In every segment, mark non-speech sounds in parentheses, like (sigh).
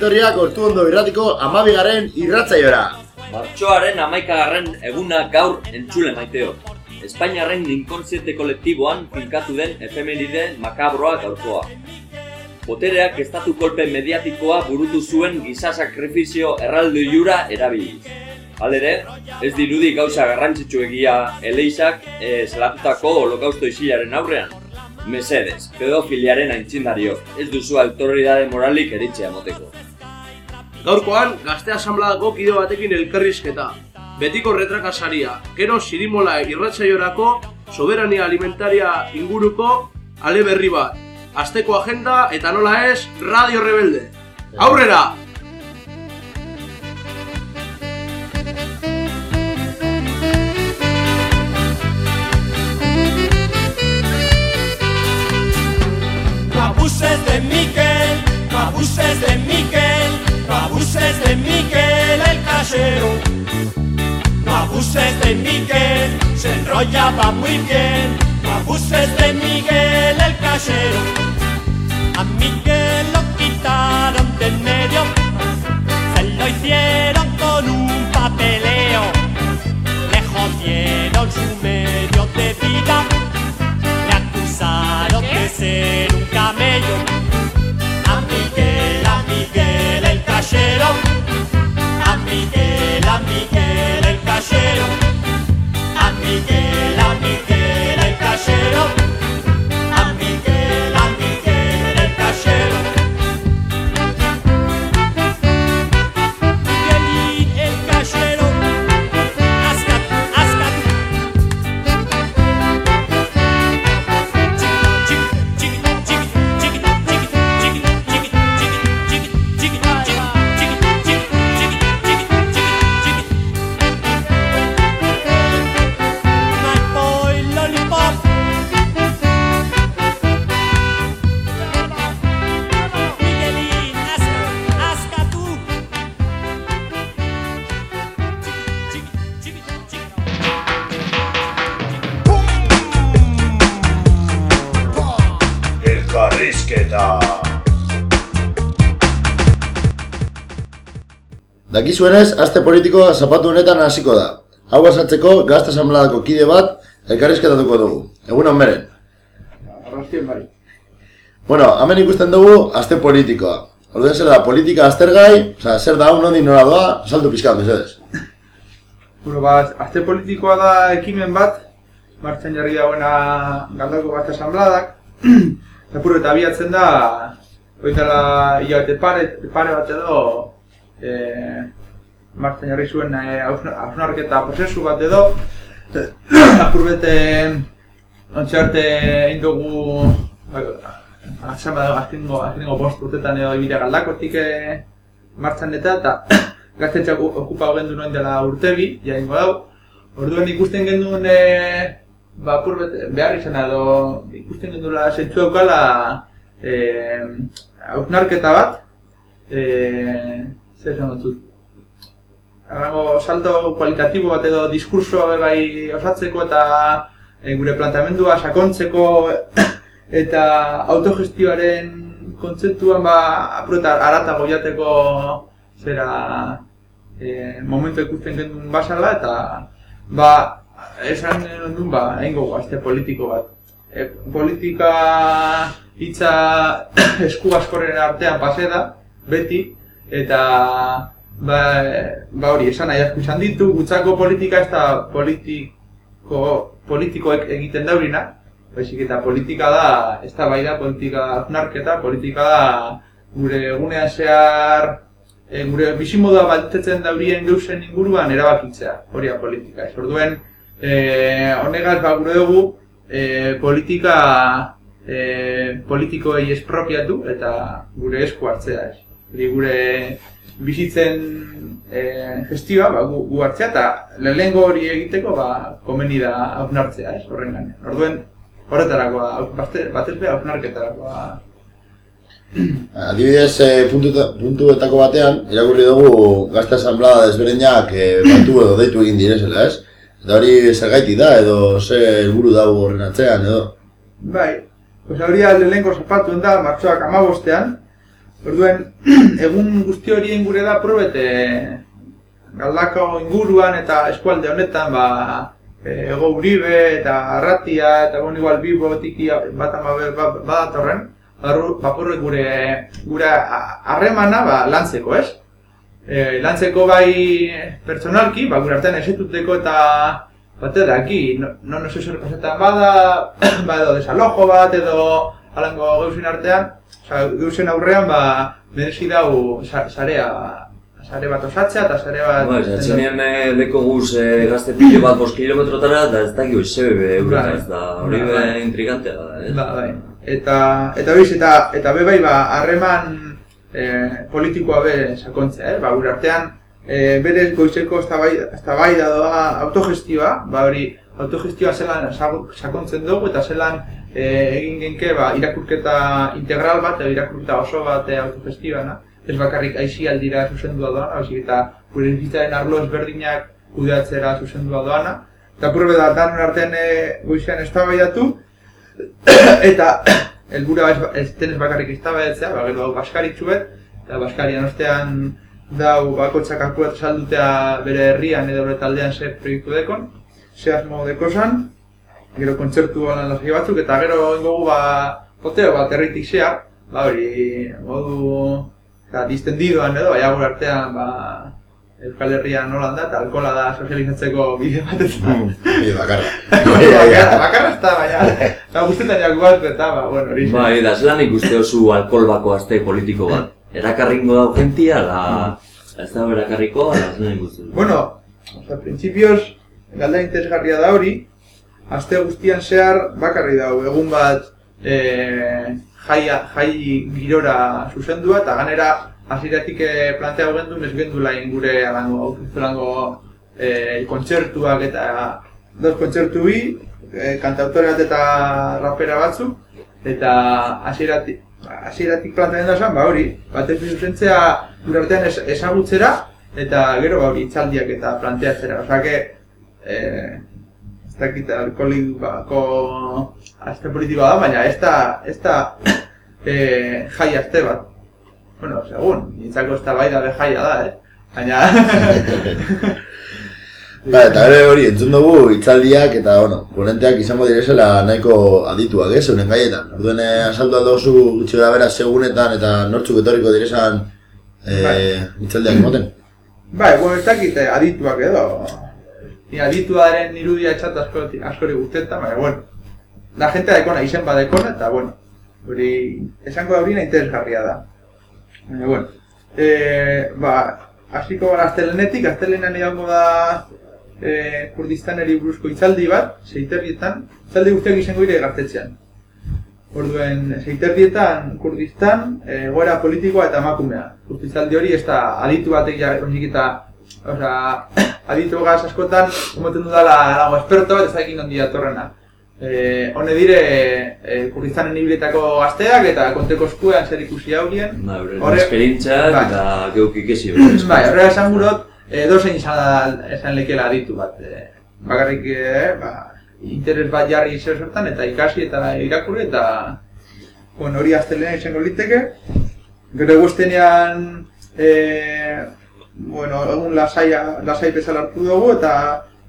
coles. Ongi etorriak ortu ondo irratiko amabigaren irratzaiora. Martxoaren amaikagarren eguna gaur entzule maiteo. Espainiarren inkonsiente kolektiboan finkatu den efemeride makabroa gaurkoa. Botereak estatu kolpe mediatikoa burutu zuen giza sakrifizio erraldo jura erabiliz. Halere, ez dirudi gauza garrantzitsu egia Eleixak e, zelatutako holokausto isilaren aurrean. Mesedez, pedofiliaren aintzindario, ez duzu autoridade moralik eritzea moteko. Gaurkoan, gazte asamladako kide batekin elkarrizketa. Betiko retrakasaria, gero sirimola irratzaiorako soberania alimentaria inguruko ale berri bat. Asteko agenda eta nola ez, Radio Rebelde. Aurrera! No abuses de Miquel, se enrollaba muy bien. No abuses de Miguel el cachero. A Miguel lo quitaron de en medio, se lo hicieron con un papeleo. Le jodieron su medio de vida. Le acusaron de ser un camello. Dakizuenez, aste politikoa zapatu honetan hasiko da. Hau basatzeko gazte asamladako kide bat elkarrizketatuko dugu. Egun onberen. Arrastien bai. Bueno, hemen ikusten dugu aste politikoa. Orduen zer da, politika aztergai, oza, zer da, hau nondik nora doa, saldu pizkat, mesedez. Bueno, ba, azte politikoa da ekimen bat, martxan jarri dauena galdako bat asambladak. (clears throat) Apur eta abiatzen da, dela hilabete pare, pare bat edo, e, martxan jarri zuen e, hausna- hausnarketa prozesu bat edo, (clears throat) apur bete ontxe arte egin dugu, ba, asamblada azkengo, azkengo bost urtetan edo ibire galdakotik e, martxan eta, eta (clears throat) gaztetxak okupa gendu nuen dela urtebi, jaingo dau. Orduan ikusten genduen e, ba, apur bete, behar izan edo ikusten gendula zentzu daukala e, hausnarketa bat, e, zer esan dut, Arrango salto kualitatibo bat edo diskurso bai osatzeko eta e, gure planteamendua sakontzeko (coughs) eta autogestioaren kontzeptuan ba apur eta aratago jateko zera e, momentu ikusten gendun basala eta ba esan duen ba egingo azte politiko bat. E, politika hitza (coughs) esku askoren artean pase da, beti, eta ba, ba hori, esan nahi asko izan ditu, gutzako politika ez da politiko, politikoek egiten daurina, baizik eta politika da, ez da bai da politika hausnarketa, politika da gure egunean zehar e, gure bizimodua baltetzen daurien geuzen inguruan erabakitzea, hori da politika. Ez orduen, e, honegaz ba gure dugu e, politika e, politikoei espropiatu eta gure esku hartzea. Ez. Gure bizitzen e, gestioa ba, gu, gu hartzea eta lehengo hori egiteko ba, komeni da hausnartzea, ez, horren ganean. Orduen, horretarako, batez be hausnarketarakoa (clears throat) Adibidez, e, puntueta- puntuetako batean, irakurri dugu gazte asamblada desberdinak e, batu edo deitu egin direzela, ez? Eta hori zergaiti da, edo ze helburu dago horren atzean, edo? Bai, pues hori lehenko zapatuen da, martxoak amabostean. Orduen, (clears throat) egun guzti hori ingure da probete galdako inguruan eta eskualde honetan, ba, e, ego uribe eta arratia eta bon igual bibo tiki bat ama bat badatorren. Bapurre gure gure harremana ba, lantzeko, ez? E, lantzeko bai pertsonalki, ba, gure artean esetuteko eta bate daki, no, no, no sé bada, (clears throat) ba edo desalojo bat edo alango geuzen artean, geuzen aurrean ba merezi dau sa- sarea, sare bat osatzea eta sare bat... Ba, zatxenean eh, deko guz eh, gazte pilo bat bost kilometrotara, eta ez dakio zebe eureta, Bai. ez da, hori be bai. intrigantea da, ez? Ba, bai. Eta, eta biz, eta, eta be bai, ba, harreman eh, politikoa be sakontzea, eh? ba, gure artean, eh, bere goizeko eztabaida doa autogestioa, ba, hori, autogestioa zelan sakontzen dugu, eta zelan eh, egin genke, ba, irakurketa integral bat, edo irakurketa oso bat eh, autogestioana, ez bakarrik aizialdira zuzendua doana, baizik eta gure bizitzaren arlo ezberdinak kudeatzera zuzendua doana. Eta purbe da, danon artean e, goizean eztabaidatu, (clears throat) eta (clears throat) helbura ez, ez denez bakarrik eztabaidatzea, ba, gero baskaritxu bet, eta baskarian ostean dau bakotxak kalkulat saldutea bere herrian edo bere taldean ze proiektu dekon, ze asmo dekozan, gero kontzertu holan lasai batzuk, eta gero ingogu ba, poteo bat herritik zehar, ba hori, modu, eta distendidoan edo, baina gure artean, ba, Euskal Herrian nolan da, eta alkola da sozializatzeko bide bat ez da. Bide (laughs) bakarra. Bakarra, ez da, baina, eta guztetan jaku bat, eta, ba, bueno, hori. Bai, da, zelan ikuste oso alkohol bako azte politiko bat. Erakarringo dau gentia, la... Ez da erakarriko, ala, zelan ikuste. Bueno, oza, prinsipioz, galda interesgarria da hori, aste guztian zehar bakarri dau, egun bat e, jai, jai girora zuzendua, eta ganera hasieratik eh, planteatu gendu, ez gendula ingure alango, aurkizulango e, kontzertuak eta dos kontzertu bi, e, kantautore bat eta rapera batzuk, eta hasieratik hasieratik planteatzen da zen, ba hori, batez bi zuzentzea gure artean ez, ezagutzera, eta gero ba hori itzaldiak eta planteatzera, osea ez dakit alkoholikako aste politikoa da, baina ez da, ez da eh, jai aste bat. Bueno, segun, nintzako ez da bai da be jaia da, eh? Baina... (laughs) Ba, eta ere hori, entzun dugu hitzaldiak eta, bueno, ponenteak izango direzela nahiko adituak, ez, euren gaietan. Orduen, eh, asaldu aldo zu gutxi bera segunetan eta nortzuk etorriko direzan eh, Bai. hitzaldiak emoten. Bai, bueno, ez dakit eh, adituak edo. Ni adituaren irudia etxat asko, askori guztetan, baina, bueno. La gente daikona, izen badekona, eta, bueno, hori, esango da horina interesgarria da. Baina, bueno, e, ba, hasiko gara astelenetik, astelenean edango da e, Kurdistaneri buruzko itzaldi bat, seiterrietan, itzaldi guztiak izango dire gaztetxean. Orduen, seiterrietan Kurdistan, e, goera politikoa eta emakumea. Itzaldi hori ez da aditu batek ja, ondik eta, osea, aditu gaz askotan, emoten dudala dago esperto bat ez dakin ondi datorrena. Eh, hone dire e, Kurdistanen ibiletako gazteak eta konteko eskuean zer ikusi haurien. Ba, Horre- esperientziak Bai. eta geuk ikesi. (clears throat) Bai, horrela esan gurot, e, dozein izan, da, esan lekela aditu bat. E, bakarrik, e, ba, interes bat jarri zer zertan eta ikasi eta irakurri eta bueno, hori astelena izango liteke. Gero eguztenean, e, bueno, egun lasaia, lasai bezala hartu dugu eta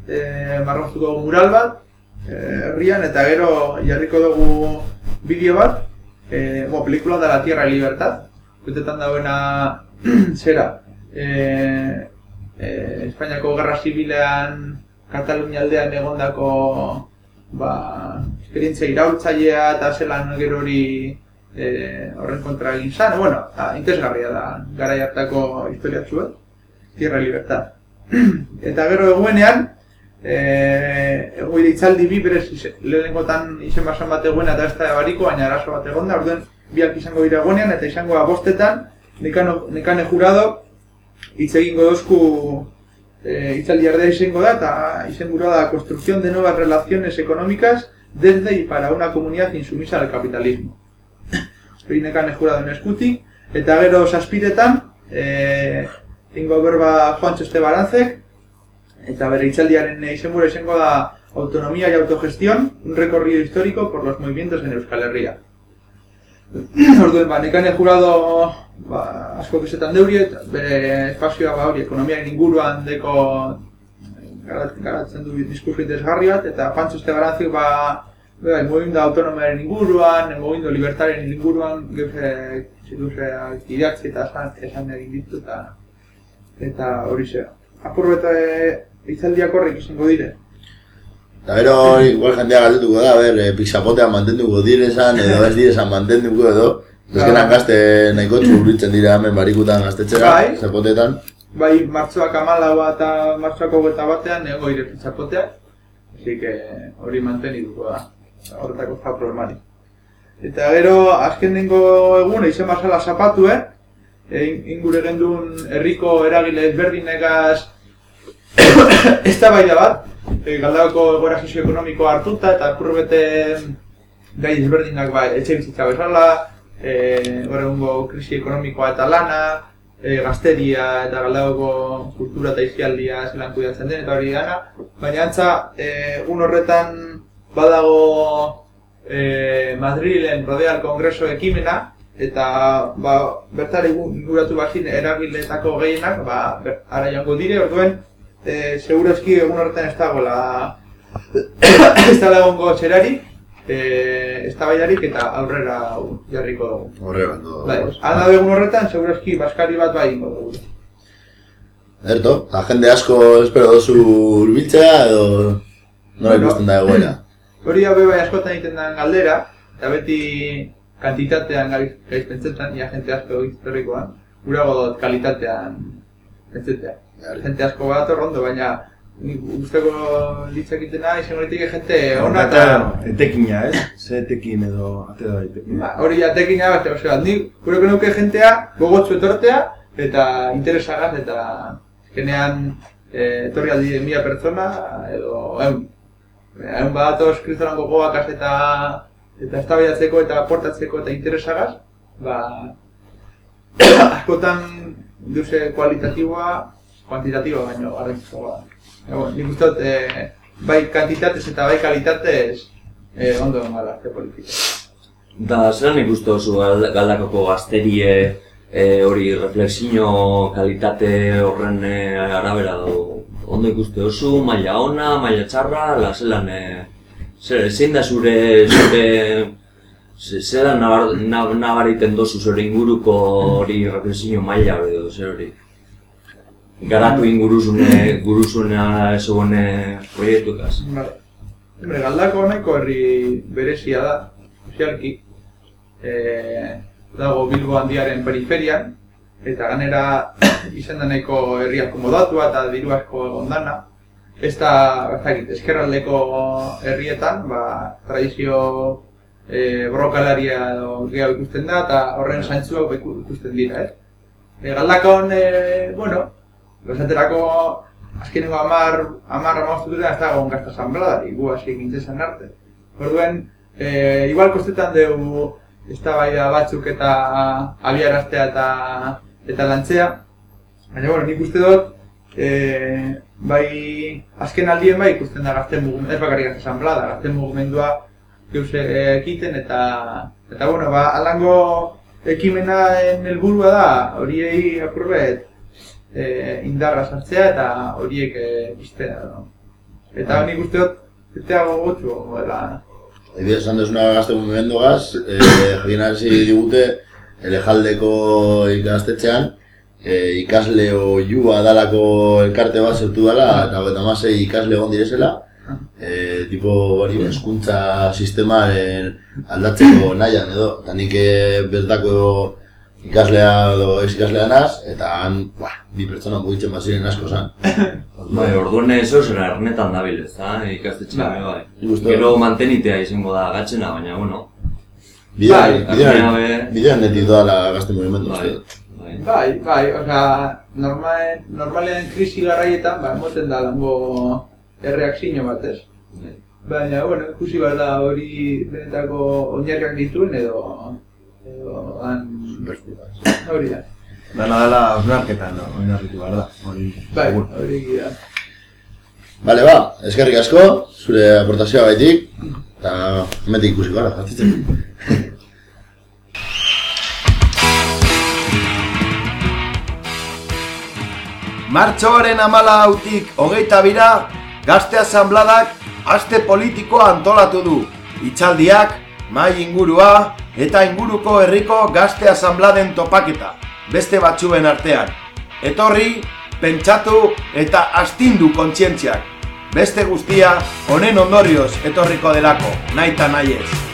e, marraztuko dugu mural bat, e, herrian, eta gero jarriko dugu bideo bat, e, bueno, pelikula da La Tierra y Libertad, betetan dauena (clears throat) zera, e, e, Espainiako Gerra Zibilean, Katalunia aldean egondako ba, esperientzia iraultzailea eta zelan gero hori e, horren kontra egin zan, bueno, interesgarria da gara hartako historiatzu bat, Tierra Libertad. (clears throat) eta gero eguenean, e, egoide itzaldi bi berez lehenengotan izen basan bat eguena eta ez da bariko, baina arazo bat egonda, orduen biak izango dira egunean eta izango da bostetan, nekano, nekane jurado, hitz egingo dozku e, itzaldi ardea izango da eta izenburua da construcción de nuevas relaciones económicas desde y para una comunidad insumisa al capitalismo. hori nekane juradoen eskutik, eta gero saspiretan, e, ingo berba Juan Txoste Barantzek, eta bere itzaldiaren izenbura izango da Autonomía y autogestión, un recorrido histórico por los movimientos en Euskal Herria. (clears throat) Orduen, ba, nekane jurado ba, asko bizetan deuri, eta bere espazioa ba, hori ekonomiaren inguruan deko garat- garatzen du diskurso interesgarri bat, eta Juan Txoste Barantzek ba, mugimendu autonomoaren inguruan, mugimendu libertaren inguruan, geuse, zituze, idatzi eta esan, esan egin ditu eta eta hori ze. Apur beta e, itzaldiak horrek izango dire. Eta gero, igual jendea galdetuko da, ber, e, pixapotean mantenduko direzan, edo (laughs) ez direzan mantenduko edo. Ezkenak gazte nahiko txurritzen dira hemen barikutan gaztetxera, Bai. zapotetan. Bai, martxoak amalaua eta martxoak hogeta batean, ego ire pitzapoteak. Así que hori manteniduko da. Horretako ez da problemari. Eta gero, azken dengo egun, eizen basala zapatu, eh? Ingure gendun herriko eragile ezberdinegaz (coughs) ez da bai da bat, e, galdako egoera sozioekonomikoa hartuta eta purbete gai ezberdinak bai, etxe bizitza bezala, e, gaur egungo krisi ekonomikoa eta lana, e, gazteria eta galdagoko kultura eta izkialdia zelan kuidatzen den eta hori dana, baina antza, e, un horretan badago e, Madrilen Rodeal Kongreso ekimena, eta ba, bertara inguratu bazin eragiletako gehienak, ba, ara joango dire, orduen, e, segurazki egun horretan ez dagoela ez da egongo txerari, e, ez eta aurrera jarriko dugu. Horre bat du. Bai, alda egun horretan, segurazki baskari bat bai ingo dugu. Erto, eta jende asko espero dozu urbiltzea edo nola Bueno. ikusten da egoera. (clears throat) Hori hau bai askotan egiten den galdera, eta beti kantitatean gaiz, gaiz pentsetan, ia jente asko historikoan, gurago dut kalitatean pentsetea. Jente asko bat ondo, baina usteko litzakitena izango liteke jente ona eta... Etekina, ez? Ze etekin edo ate da etekin. Ba, hori jatekina bat, osea, nik gureko nuke jentea gogotsu etortea eta interesagaz eta azkenean eh, etorri aldi mila pertsona edo eun. Egun badatoz kristoran gogoak eta eta eztabaidatzeko eta aportatzeko eta interesagaz, ba, askotan duze kualitatiboa, kuantitatiboa baino garrantzitsuagoa. da. Egon, nik uste dut, eh, bai kantitatez eta bai kalitatez eh, ondo gara, ze politika. Da, ikustu oso gal- galdakoko gazterie e, hori reflexio kalitate horren e, arabera do, ondo ikuste oso, maila ona, maila txarra, la zelan e, zer, zein da zure, zure ze- zelan nabar, nab, nabariten dozu zure inguruko hori reflexio maila edo zer hori? Garatu inguruzune, guruzunea ezagune proiektukaz. Vale. Hombre, galdako nahiko herri berezia da, sozialki. E, dago Bilbo handiaren periferian, eta ganera izan da nahiko herri akomodatua eta diru asko ondana. Ez da, ez dakit, eskerraldeko herrietan, ba, tradizio e, borrokalaria edo gehiago ikusten da, eta horren zaintzuak iku- ikusten dira, ez? E, galdakon, e, bueno, esaterako azkeneko amar, amar amaztututa ez dago gazta zanbladari, gu hasi gintzen arte. Orduen, e, igual kostetan dugu eztabaida batzuk eta abiaraztea eta eta lantzea. Baina, bueno, nik uste dut, e, bai, azken aldien bai ikusten da gazten mugimendu, ez bakarrik gazte zanblada, gazten mugimendua geuse ekiten eta, eta bueno, ba, alango ekimenaen helburua da, horiei apurbet, e, indarra sartzea eta horiek e, iztea. No? Eta nik uste dut, zetea gogotsu dela. Ebi esan duzuna gazte mugimendugaz, e, jakinarazi digute elejaldeko ikastetxean, e, ikasle oiua dalako elkarte bat zertu dela, eta hogeita hamasei ikasle egon direzela, e, tipo hori hezkuntza sistemaren aldatzeko nahian edo, eta nik e, bertako ikaslea edo ez ikaslea naz, eta han, buah, bi pertsona mugitzen baziren asko zan. (laughs) Bai, orduan ez oso ernetan dabil, ez da, ikastetxean Bai. bai. Gero mantenitea izango da gatzena, baina, bueno, Bidean, Bai, bidean, be- bidean netik doala gazte mugimendu. bai, uste dut. Bai. Bai, bai, osea, normalen, normalen krisi garraietan, ba, moten da lango erreakzio bat, ez? bai. Baina, bueno, ikusi behar da hori benetako oinarriak dituen edo Edo, han... Hori da. Dana dela osnarketan, no? oinarritu behar da. Hori, Bai, hori gira. Bale, ba, eskerrik asko, zure aportazioa gaitik, eta hemetik ikusiko gara, jatitzen. (laughs) Martxoaren amala hautik hogeita bira, gazte asambladak aste politikoa antolatu du. Itxaldiak, mai ingurua eta inguruko herriko gazte asambladen topaketa, beste batzuen artean. Etorri, pentsatu eta astindu kontzientziak. Beste guztia, honen ondorioz etorriko delako, nahi eta nahi ez.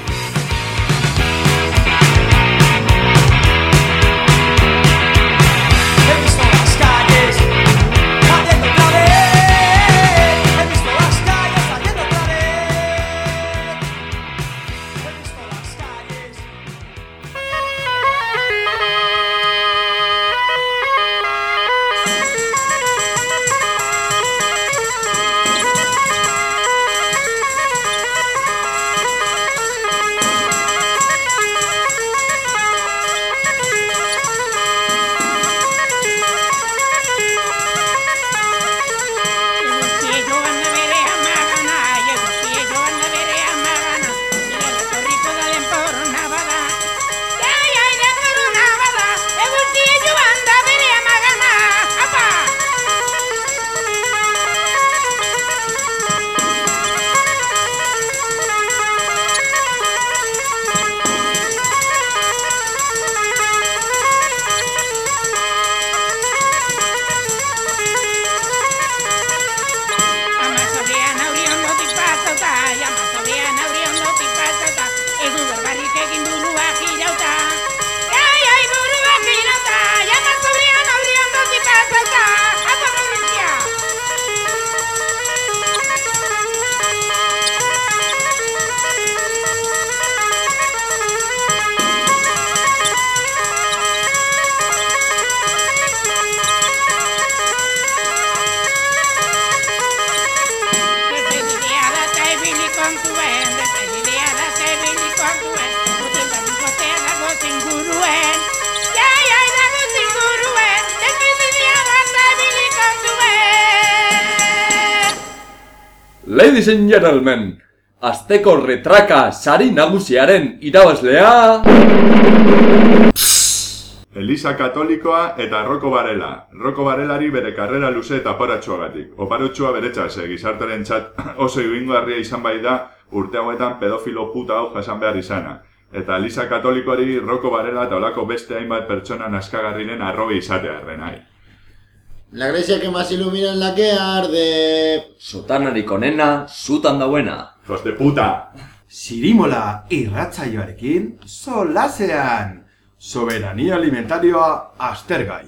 Ladies and gentlemen, Azteko retraka sari nagusiaren irabazlea... Elisa Katolikoa eta Roko Barela. Roko Barelari bere karrera luze eta aparatxoagatik. Oparotxoa beretzat, ze gizartaren txat (clears throat) oso ibingarria izan bai da urte hauetan pedofilo puta hau jasan behar izana. Eta Elisa Katolikoari Roko Barela eta olako beste hainbat pertsona naskagarriren arrobe izatea errenai. La grecia que más ilumina en la que arde... Sotanarik onena, zutan dauena. Hijos de puta! Sirimola irratsaioarekin solasean. Soberania alimentarioa aztergai.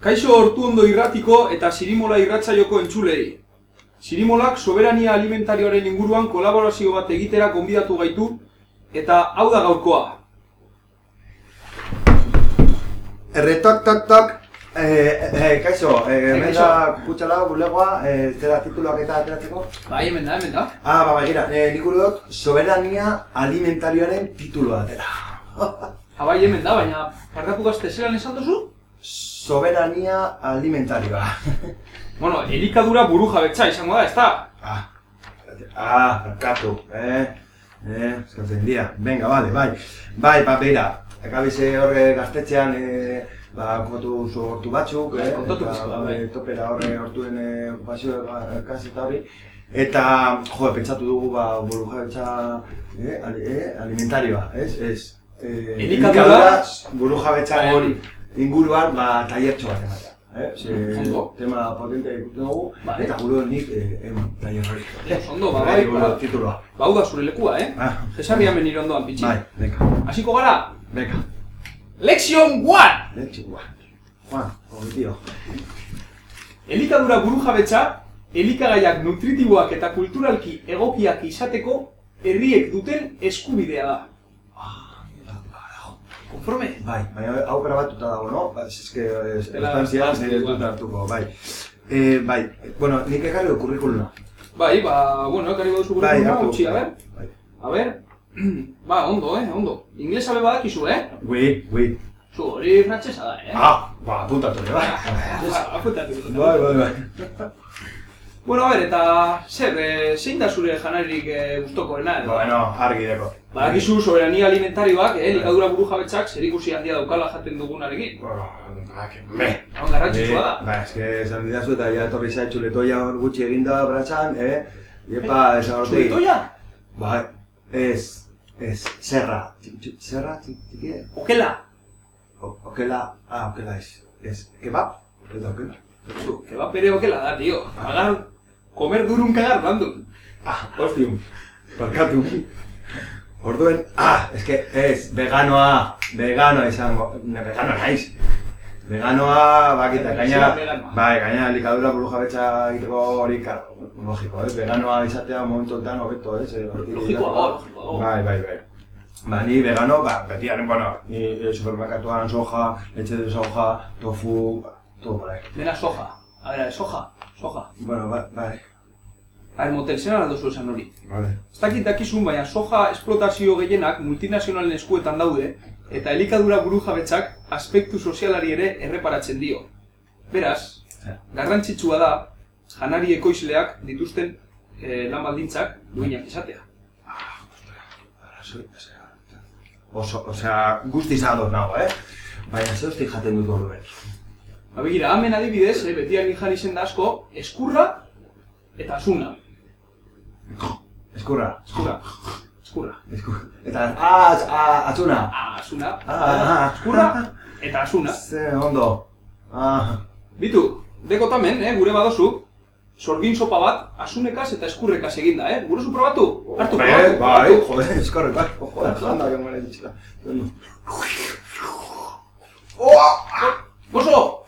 Kaixo hortu ondo irratiko eta Sirimola irratzaioko entzulei. Sirimolak soberania alimentarioaren inguruan kolaborazio bat egitera gonbidatu gaitu eta hau da gaurkoa. Erretok tok tok. Eh, eh, kaixo, eh, hemen da kutxala bulegoa, eh, zera tituluak eta ateratzeko. Bai, hemen da, hemen da. Ah, ba, gira, eh, nik dut, soberania alimentarioaren titulua atera. Abai (laughs) Ah, hemen da, baina parkatu gazte zelan esan duzu? Soberania alimentarioa. (laughs) Bueno, elikadura buru jabetza izango da, ezta? ah, ah, barkatu, eh, eh, eskatzen dira. Venga, vale, bai. Bai, ba, beira, akabize horre gaztetxean, eh, ba, kontatu zu hortu batzuk, eh, Kontatu ba, bai. topera horre hortuen eh, okupazio kasi eta hori. Eta, jo, pentsatu dugu, ba, buru jabetza, eh, eh, alimentarioa, ez, ez. Eh, Elikadura- buru jabetza Bai, hori. inguruan, ba, taiertxo bat ematea. Eh? Ze, Ondo. tema potente ikusten dugu, Bai. eta gure nik eh, em, tailer hori. Ondo, ba, bai, ba. tituloa. Bau da zure lekua, eh? Ah, Jesarri hemen nire ondoan pitxi. bai, venga, Hasiko gara, venga. Lexion 1! Leche, guau. Juan, hori tío. Elikadura buru jabetza, elikagaiak nutritiboak eta kulturalki egokiak izateko herriek duten eskubidea da. Konforme? Bai, baina hau grabatuta dago, no? Ba, ez eske, ez Dela- estantzian, ah, ez dut hartuko, bai. Eh, bai, bueno, nik ekarri du kurrikuluna. Bai, ba, bueno, ekarri baduzu gure Bai, utzi, a ber, Bai. a ber, (clears throat) Ba, ondo, eh, ondo. Inglesa be badakizu, eh? Oui, oui. Zu, hori frantsesa da, eh? Ah, ba, apuntatu ere, bai. Ba, apuntatu dut. Bai, bai, bai. (laughs) Bueno, a ver, eta zer, eh, zein da zure janaririk eh, gustokoena edo? Bueno, argi deko. Badakizu soberania alimentarioak, eh, likadura burujabetzak zer ikusi handia daukala jaten dugunarekin. Me. Hau garrantzitsua da. Ba, eske esan didazu eta ja etorri zaitxu letoia hor gutxi eginda bratzan, eh? Iepa, esan hortik. Zuletoia? Bai, ez, ez, zerra. Zerra, txiki. Okela. Okela, ah, okela ez. Ez, kebab? Eta okela. Que va pere okela da, tío. Agar, comer durun cagar bandun. Ah, hostium. Barkatu. Orduen, ah, eske, ez, veganoa, veganoa izango, ne, vegano naiz. Veganoa, bakita, gaina, bai, gaina likadura buru jabetza egiteko hori, karo, logiko, ez, veganoa izatea momentu honetan hobeto, ez, eh, Logikoa logikoa. Bai, bai, bai. Ba, ni vegano, ba, beti garen, bueno, ni eh, supermerkatuan soja, leche de soja, tofu, ba, todo por ahí. Dena soja. A ver, soja, soja. Bueno, ba, bai, A ver, motel, zer duzu esan hori. vale. Ez dakit dakizun, baina soja esplotazio gehienak multinazionalen eskuetan daude, eta elikadura burujabetzak aspektu sozialari ere erreparatzen dio. Beraz, garrantzitsua da, janari ekoizleak dituzten eh, lan baldintzak duinak izatea. Osea, oso, osea, guztiz ados nago, eh? Baina zehoztik jaten dut orduen. Ba begira, hemen adibidez, eh, beti ari jan izen da asko, eskurra eta asuna. Eskurra. Eskurra. Eskurra. Eskurra. Eta, ah, ah, atzuna. Ah, asuna. Ah, Eskurra eta asuna. Ze, ondo. Ah, Bitu, dekotamen, eh, gure badozu, sorgin sopa bat, asunekaz eta eskurrekaz eginda, eh? Gure zu probatu? Hartu, bai, probatu, bai, joder, eskorre, bai, joder, janda, que mare ditxera. Gozo!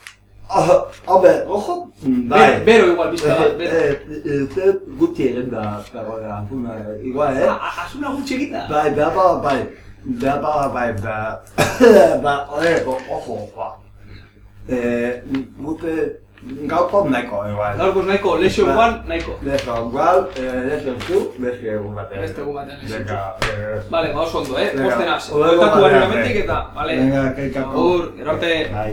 Ah, a ber, ojo. Bai. Be- Bero igual, bizta bat, bero. Eh, gutxi egin da, dagoela, una, igual, eh? A- a- Asuna gutxi eginda? Bai, behar ba, bai. Behar ba, bai, ba. Ba, ore, ojo, ba. Eh, gute, gauko nahiko, igual. Gaurkoz nahiko, lesio Ba. guan, nahiko. Lezo, igual, eh, lezo zu, beste egun batean. Beste egun batean, lesio Venga, eh, Vale, ba oso ondo, eh? Batean, garen amentik bai. eta, vale. Venga, keikako. Agur, gero arte. Bai.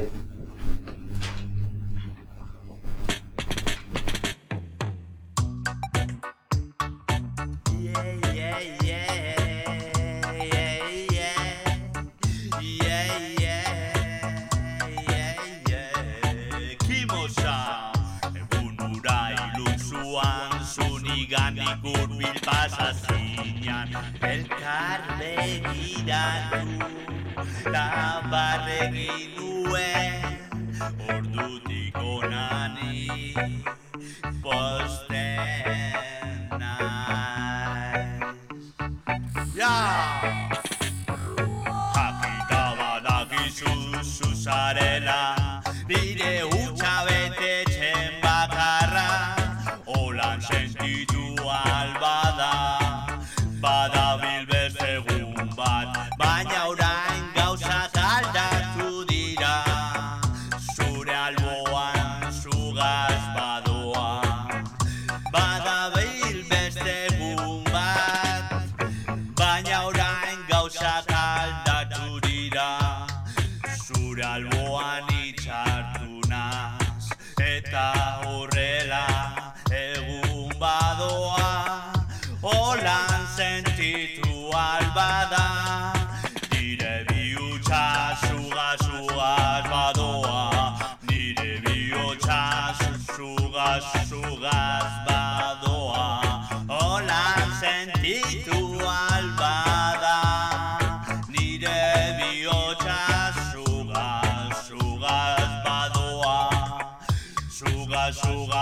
Elkar begiratu, labarregin nuen, ordutik onani, posten naiz. Ja! Jakita badakizu zuzarela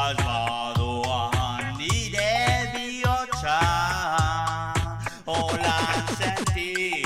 zugaz badoa Nire bihotza Holan sentitu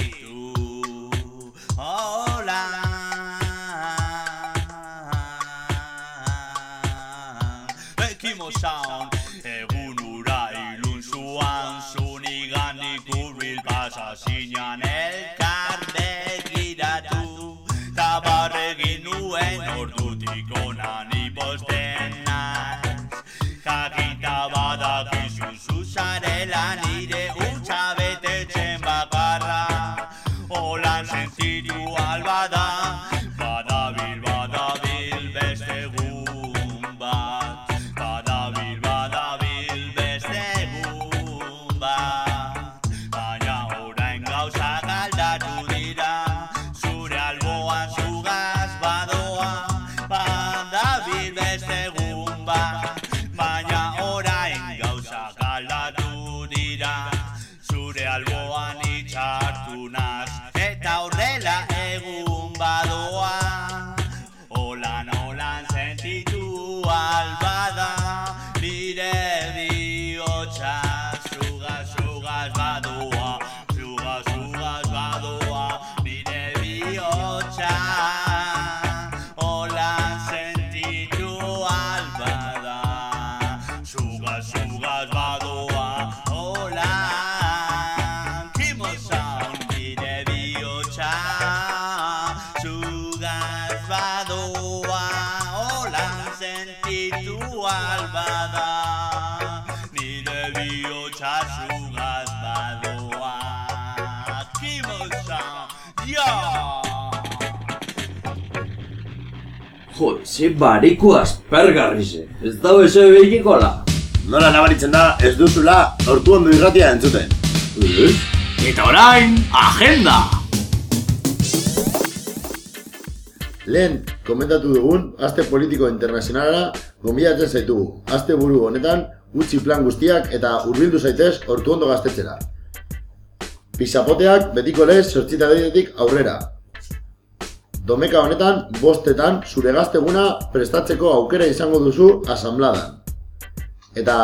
ze bariko aspergarrize. Ez dago eso behikikola. Nola nabaritzen da ez duzula hortu ondo irratia entzuten. Eta orain, agenda! Lehen, komentatu dugun, aste politiko internazionala gonbidatzen zaitugu. Aste buru honetan, utzi plan guztiak eta hurbildu zaitez hortu ondo gaztetxera. Pisapoteak betiko lez sortzita aurrera. Domeka honetan, bostetan, zure gazteguna prestatzeko aukera izango duzu asambladan. Eta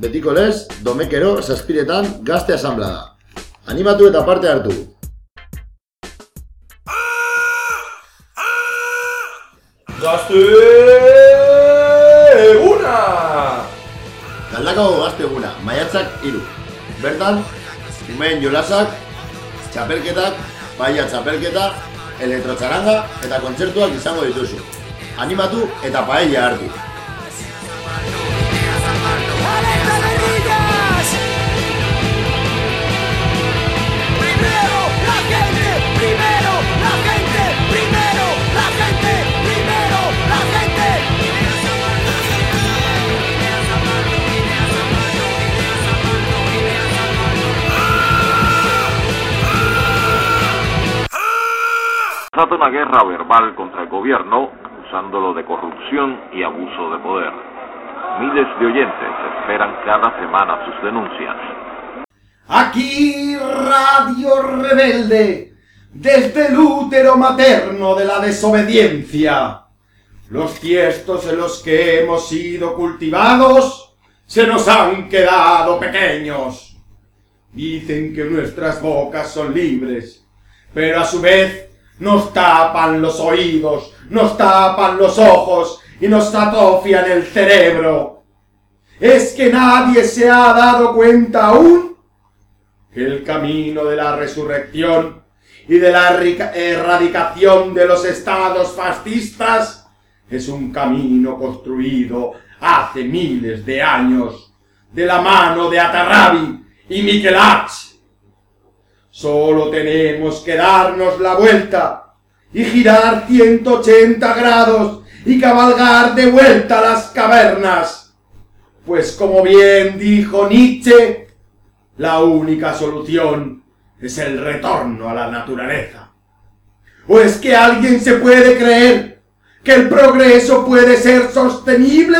betiko lez, domekero zazpiretan gazte asamblada. Animatu eta parte hartu. Gazte eguna! Galdakao gazte eguna, maiatzak iru. Bertan, umeen jolasak, txapelketak, baia txapelketa, elektrotxaranga eta kontzertuak izango dituzu. Animatu eta paella hartu. Trata una guerra verbal contra el gobierno, acusándolo de corrupción y abuso de poder. Miles de oyentes esperan cada semana sus denuncias. Aquí Radio Rebelde, desde el útero materno de la desobediencia. Los tiestos en los que hemos sido cultivados se nos han quedado pequeños. Dicen que nuestras bocas son libres, pero a su vez nos tapan los oídos, nos tapan los ojos y nos atrofian el cerebro. ¿Es que nadie se ha dado cuenta aún que el camino de la resurrección y de la erradicación de los estados fascistas es un camino construido hace miles de años de la mano de Atarrabi y Michelach? Solo tenemos que darnos la vuelta y girar 180 grados y cabalgar de vuelta a las cavernas. Pues como bien dijo Nietzsche, la única solución es el retorno a la naturaleza. ¿O es que alguien se puede creer que el progreso puede ser sostenible?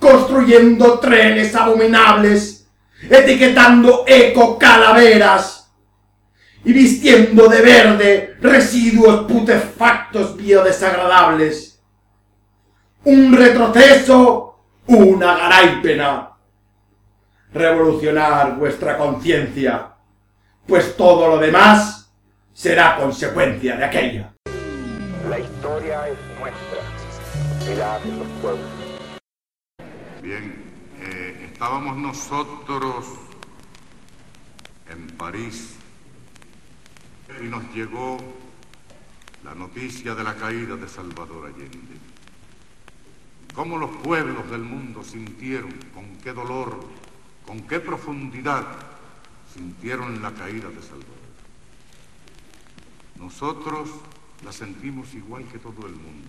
Construyendo trenes abominables, etiquetando eco calaveras y vistiendo de verde residuos putefactos biodesagradables. Un retroceso, una garáipena. Revolucionar vuestra conciencia, pues todo lo demás será consecuencia de aquella. La historia es nuestra, y la hacen los pueblos. Bien, eh, estábamos nosotros en París y nos llegó la noticia de la caída de Salvador Allende. Cómo los pueblos del mundo sintieron, con qué dolor, con qué profundidad sintieron la caída de Salvador. Nosotros la sentimos igual que todo el mundo,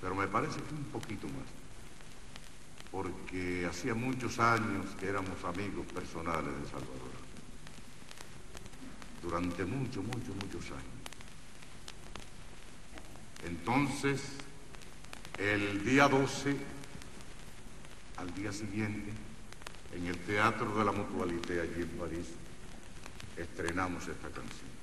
pero me parece que un poquito más porque hacía muchos años que éramos amigos personales de Salvador. Durante muchos, muchos, muchos años. Entonces, el día 12, al día siguiente, en el Teatro de la Mutualité allí en París, estrenamos esta canción.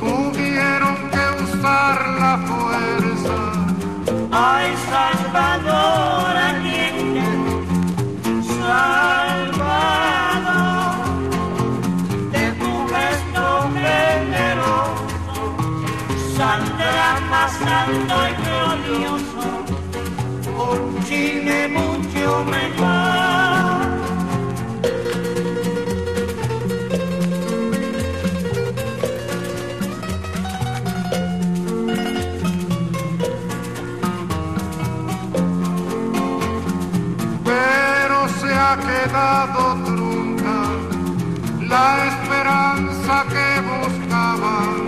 Tuvieron que usar la fuerza. Ay, Salvador, Allende, Salvador, de tu gesto generoso, saldrá más alto y glorioso, un Chile mucho mejor. La esperanza que buscaban.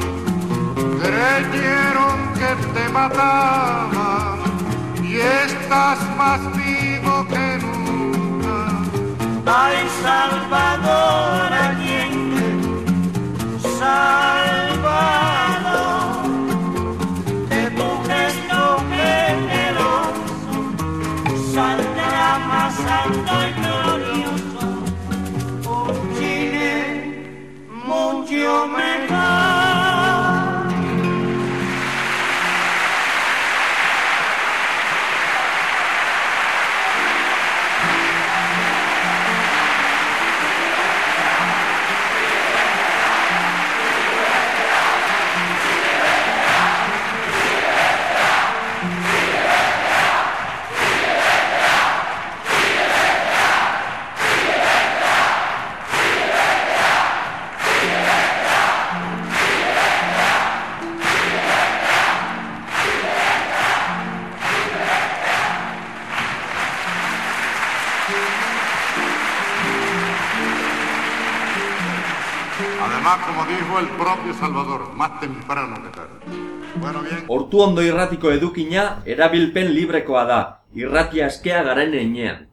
Creyeron que te mataban y estás más vivo que nunca. Ay, Salvador, Allende, Salvador, Salvador, más temprano que tarde. Bueno, bien. Ortu ondo irratiko edukina erabilpen librekoa da, irratia eskea garen einean.